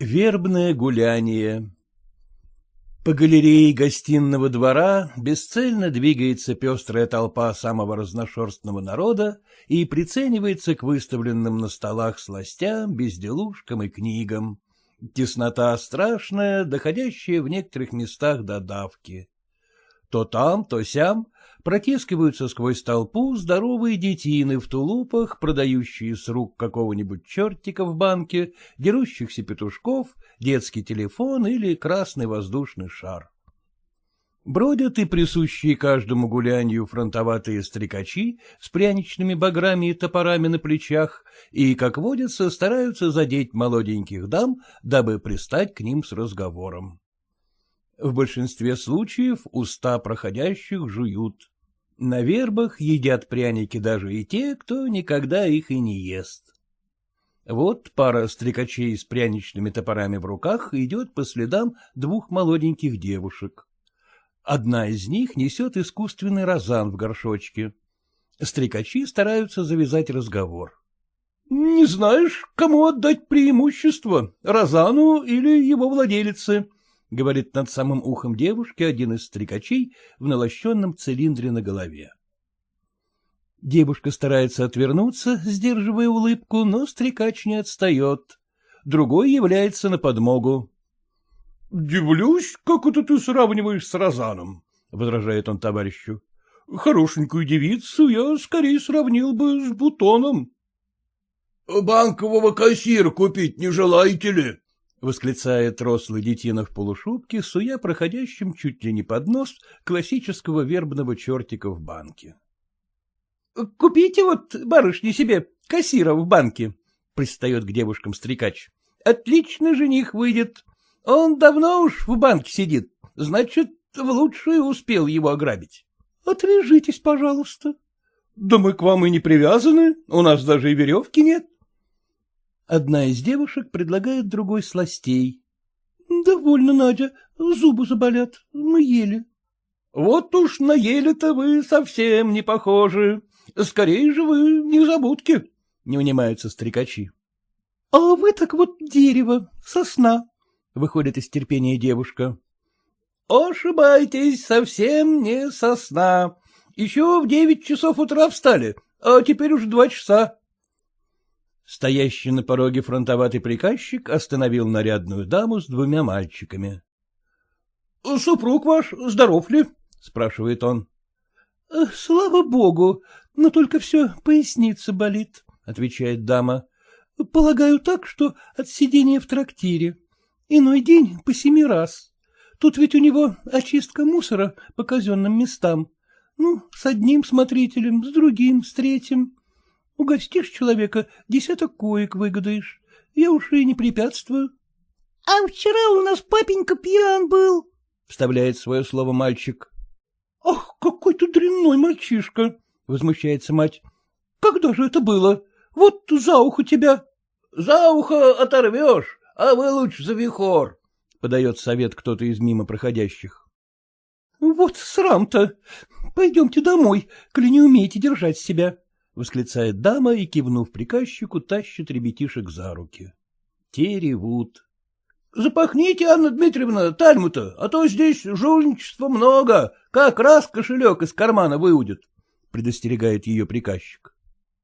Вербное гуляние По галерее гостиного двора бесцельно двигается пестрая толпа самого разношерстного народа и приценивается к выставленным на столах сластям, безделушкам и книгам. Теснота страшная, доходящая в некоторых местах до давки. То там, то сям протискиваются сквозь толпу здоровые детины в тулупах, продающие с рук какого-нибудь чертика в банке, дерущихся петушков, детский телефон или красный воздушный шар. Бродят и присущие каждому гулянью фронтоватые стрекачи с пряничными баграми и топорами на плечах и, как водится, стараются задеть молоденьких дам, дабы пристать к ним с разговором. В большинстве случаев уста проходящих жуют. На вербах едят пряники даже и те, кто никогда их и не ест. Вот пара стрекачей с пряничными топорами в руках идет по следам двух молоденьких девушек. Одна из них несет искусственный розан в горшочке. Стрекачи стараются завязать разговор. — Не знаешь, кому отдать преимущество, розану или его владелице? — говорит над самым ухом девушки один из стрекачей в налощенном цилиндре на голове. Девушка старается отвернуться, сдерживая улыбку, но стрекач не отстает. Другой является на подмогу. — Дивлюсь, как это ты сравниваешь с Розаном, — возражает он товарищу. — Хорошенькую девицу я скорее сравнил бы с Бутоном. — Банкового кассира купить не желаете ли? — восклицает рослый детина в полушубке, суя проходящим чуть ли не под нос классического вербного чертика в банке. — Купите вот, барышни, себе кассира в банке, — пристает к девушкам стрекач. — Отлично жених выйдет. Он давно уж в банке сидит, значит, в лучшую успел его ограбить. — Отвяжитесь, пожалуйста. — Да мы к вам и не привязаны, у нас даже и веревки нет. Одна из девушек предлагает другой сластей. — Довольно, Надя, зубы заболят, мы ели. — Вот уж на ели-то вы совсем не похожи. Скорее же вы не забудки, — не унимаются стрекачи. — А вы так вот дерево, сосна, — выходит из терпения девушка. — Ошибаетесь, совсем не сосна. Еще в девять часов утра встали, а теперь уж два часа. Стоящий на пороге фронтоватый приказчик остановил нарядную даму с двумя мальчиками. — Супруг ваш здоров ли? — спрашивает он. — Слава богу, но только все поясница болит, — отвечает дама. — Полагаю так, что от сидения в трактире. Иной день по семи раз. Тут ведь у него очистка мусора по казенным местам. Ну, с одним смотрителем, с другим, с третьим. Угостишь человека, десяток коек выгадаешь. Я уж и не препятствую. — А вчера у нас папенька пьян был, — вставляет свое слово мальчик. — Ах, какой ты дрянной мальчишка! — возмущается мать. — Когда же это было? Вот за ухо тебя. — За ухо оторвешь, а вы лучше за вихор, — подает совет кто-то из мимо проходящих. — Вот срам-то! Пойдемте домой, коли не умеете держать себя. — восклицает дама и, кивнув приказчику, тащит ребятишек за руки. Те ревут. — Запахните, Анна Дмитриевна, тальму-то, а то здесь жульничества много, как раз кошелек из кармана выудит, — предостерегает ее приказчик.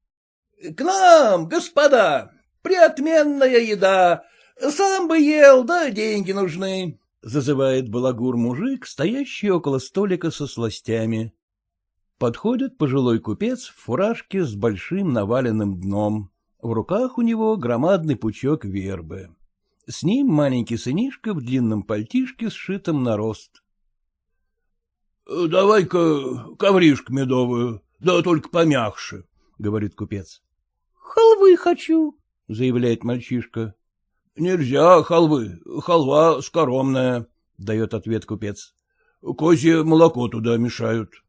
— К нам, господа, приотменная еда, сам бы ел, да деньги нужны, — зазывает балагур-мужик, стоящий около столика со сластями. Подходит пожилой купец в фуражке с большим наваленным дном. В руках у него громадный пучок вербы. С ним маленький сынишка в длинном пальтишке, сшитом на рост. — Давай-ка ковришку медовую, да только помягше, — говорит купец. — Халвы хочу, — заявляет мальчишка. — Нельзя халвы, халва скоромная, — дает ответ купец. — Козье молоко туда мешают. —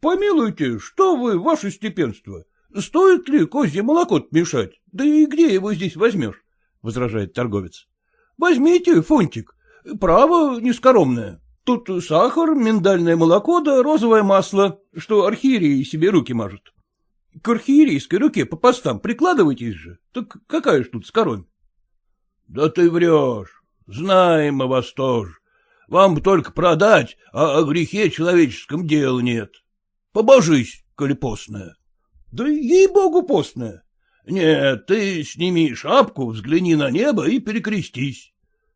Помилуйте, что вы, ваше степенство, стоит ли козье молоко мешать? Да и где его здесь возьмешь? — возражает торговец. — Возьмите, фунтик, право нескоромное. Тут сахар, миндальное молоко да розовое масло, что архиереи себе руки мажут. К архиерейской руке по постам прикладывайтесь же, так какая ж тут скоромь? — Да ты врешь. Знаем мы вас тоже. Вам только продать, а о грехе человеческом дела нет. Побожись, коли постная. Да ей-богу постная. Нет, ты сними шапку, взгляни на небо и перекрестись.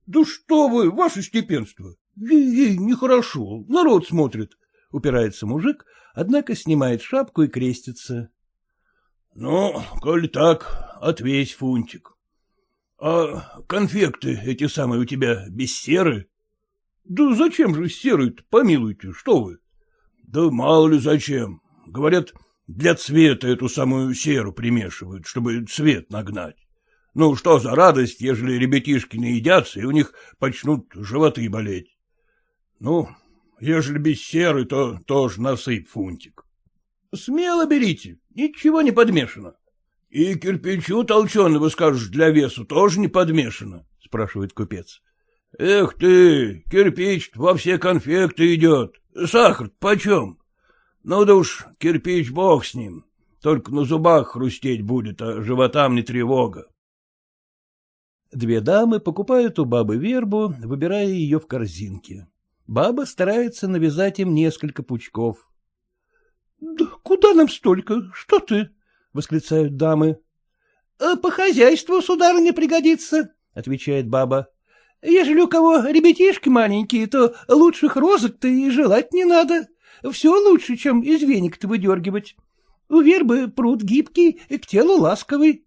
Да что вы, ваше степенство, ей-ей нехорошо, народ смотрит. Упирается мужик, однако снимает шапку и крестится. Ну, коль так, отвесь фунтик. А конфекты эти самые у тебя без серы? Да зачем же серый-то, помилуйте, что вы? Да мало ли зачем. Говорят, для цвета эту самую серу примешивают, чтобы цвет нагнать. Ну, что за радость, ежели ребятишки наедятся, и у них почнут животы болеть. Ну, ежели без серы, то тоже насыпь фунтик. Смело берите, ничего не подмешано. И кирпичу толченого, скажешь, для весу тоже не подмешано, спрашивает купец. Эх ты, кирпич во все конфекты идет. Сахар почем? Ну да уж, кирпич бог с ним. Только на зубах хрустеть будет, а животам не тревога. Две дамы покупают у бабы вербу, выбирая ее в корзинке. Баба старается навязать им несколько пучков. — Да куда нам столько? Что ты? — восклицают дамы. — По хозяйству, сударыня, пригодится, — отвечает баба. — Ежели у кого ребятишки маленькие, то лучших розок-то и желать не надо. Все лучше, чем из веник-то выдергивать. У вербы пруд гибкий, к телу ласковый.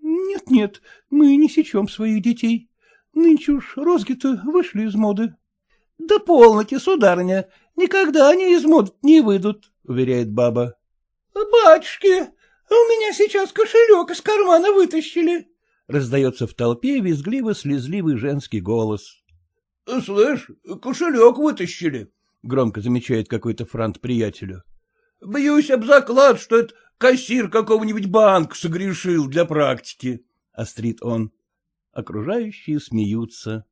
Нет-нет, мы не сечем своих детей. Нынче уж розги-то вышли из моды. — Да полноте, сударыня, никогда они из моды не выйдут, — уверяет баба. — Батюшки, у меня сейчас кошелек из кармана вытащили, — раздается в толпе визгливо-слезливый женский голос. — Слышь, кошелек вытащили, — громко замечает какой-то франт приятелю. — Бьюсь об заклад, что это кассир какого-нибудь банка согрешил для практики, — острит он. Окружающие смеются.